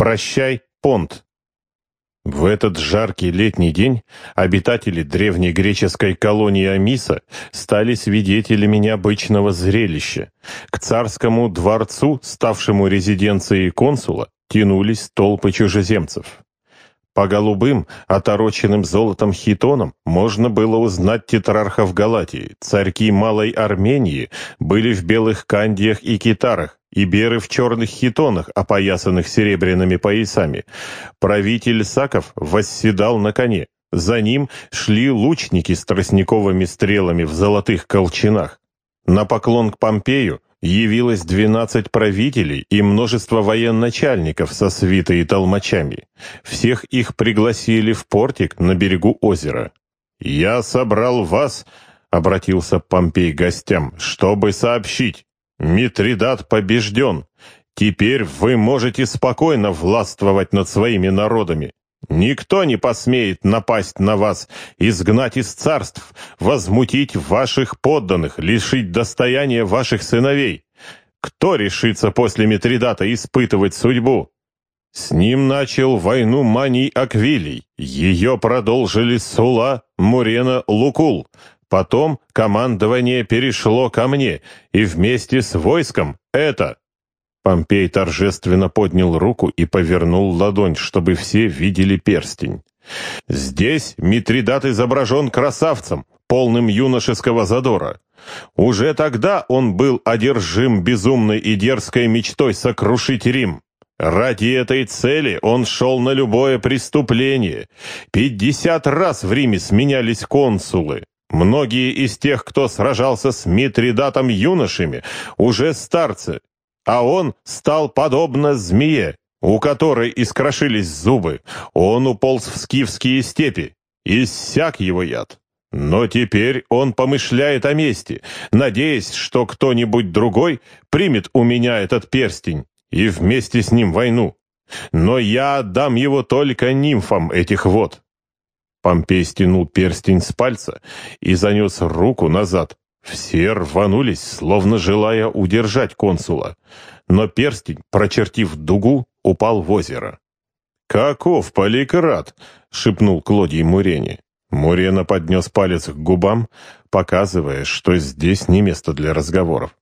Прощай, понт. В этот жаркий летний день обитатели древней греческой колонии Амиса стали свидетелями необычного зрелища. К царскому дворцу, ставшему резиденцией консула, тянулись толпы чужеземцев. По голубым, отороченным золотом хитонам можно было узнать тетрархов Галатии. Царьки Малой Армении были в белых кандиях и китарах, иберы в черных хитонах, опоясанных серебряными поясами. Правитель Саков восседал на коне. За ним шли лучники с тростниковыми стрелами в золотых колчанах. На поклон к Помпею явилось двенадцать правителей и множество военачальников со свитой и толмачами. Всех их пригласили в портик на берегу озера. «Я собрал вас», — обратился Помпей гостям, — «чтобы сообщить, Митридат побежден. Теперь вы можете спокойно властвовать над своими народами. Никто не посмеет напасть на вас, изгнать из царств, возмутить ваших подданных, лишить достояния ваших сыновей. Кто решится после Митридата испытывать судьбу? С ним начал войну Маний Аквилий, ее продолжили Сула, Мурена, Лукул, Потом командование перешло ко мне, и вместе с войском это...» Помпей торжественно поднял руку и повернул ладонь, чтобы все видели перстень. «Здесь Митридат изображен красавцем, полным юношеского задора. Уже тогда он был одержим безумной и дерзкой мечтой сокрушить Рим. Ради этой цели он шел на любое преступление. Пятьдесят раз в Риме сменялись консулы. Многие из тех, кто сражался с Митридатом юношами, уже старцы, а он стал подобно змее, у которой искрошились зубы. Он уполз в скифские степи, иссяк его яд. Но теперь он помышляет о мести, надеясь, что кто-нибудь другой примет у меня этот перстень и вместе с ним войну. Но я отдам его только нимфам этих вод. Помпей стянул перстень с пальца и занес руку назад. Все рванулись, словно желая удержать консула. Но перстень, прочертив дугу, упал в озеро. «Каков поликрат!» — шепнул Клодий Мурене. Мурена поднес палец к губам, показывая, что здесь не место для разговоров.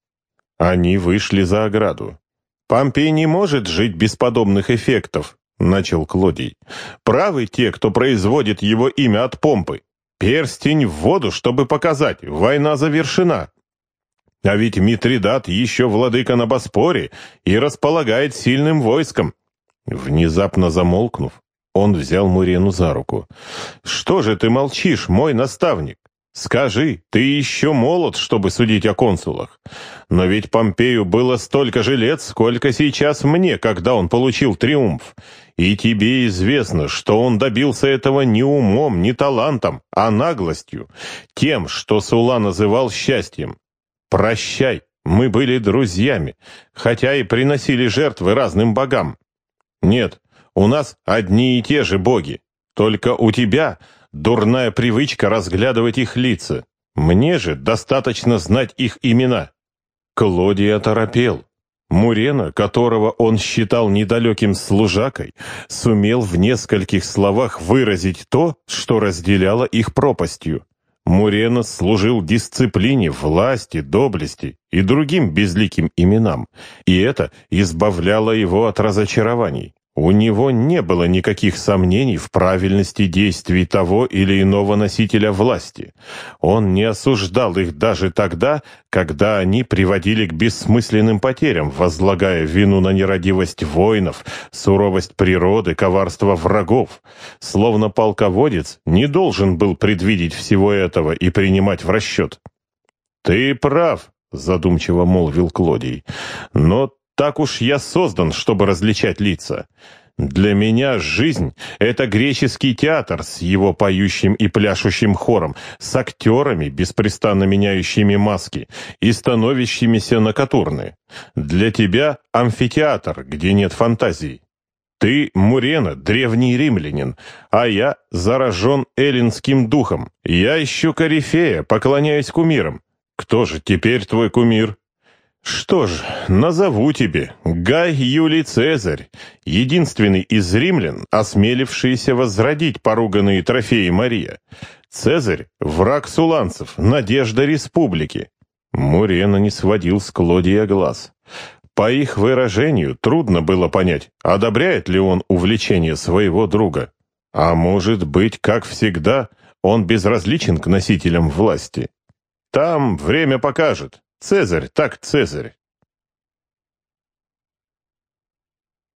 Они вышли за ограду. «Помпей не может жить без подобных эффектов», — начал Клодий. «Правы те, кто производит его имя от помпы. Перстень в воду, чтобы показать, война завершена. А ведь Митридат еще владыка на Боспоре и располагает сильным войском». Внезапно замолкнув, он взял Мурену за руку. «Что же ты молчишь, мой наставник? Скажи, ты еще молод, чтобы судить о консулах. Но ведь Помпею было столько же лет, сколько сейчас мне, когда он получил триумф. И тебе известно, что он добился этого не умом, не талантом, а наглостью, тем, что Сула называл счастьем. Прощай, мы были друзьями, хотя и приносили жертвы разным богам. Нет, у нас одни и те же боги, только у тебя дурная привычка разглядывать их лица. Мне же достаточно знать их имена. Клодий оторопел. Мурена, которого он считал недалеким служакой, сумел в нескольких словах выразить то, что разделяло их пропастью. Мурена служил дисциплине, власти, доблести и другим безликим именам, и это избавляло его от разочарований. У него не было никаких сомнений в правильности действий того или иного носителя власти. Он не осуждал их даже тогда, когда они приводили к бессмысленным потерям, возлагая вину на нерадивость воинов, суровость природы, коварство врагов. Словно полководец не должен был предвидеть всего этого и принимать в расчет. «Ты прав», — задумчиво молвил Клодий, — «но так уж я создан, чтобы различать лица. Для меня жизнь — это греческий театр с его поющим и пляшущим хором, с актерами, беспрестанно меняющими маски и становящимися на катурны. Для тебя — амфитеатр, где нет фантазий. Ты, Мурена, древний римлянин, а я заражен эллинским духом. Я ищу корифея, поклоняюсь кумирам. Кто же теперь твой кумир? Что ж, назову тебе Гай Юлий Цезарь, единственный из римлян, осмелившийся возродить поруганные трофеи Мария. Цезарь — враг суланцев, надежда республики. Мурена не сводил с Клодия глаз. По их выражению трудно было понять, одобряет ли он увлечение своего друга. А может быть, как всегда, он безразличен к носителям власти. Там время покажет. Цезарь так Цезарь.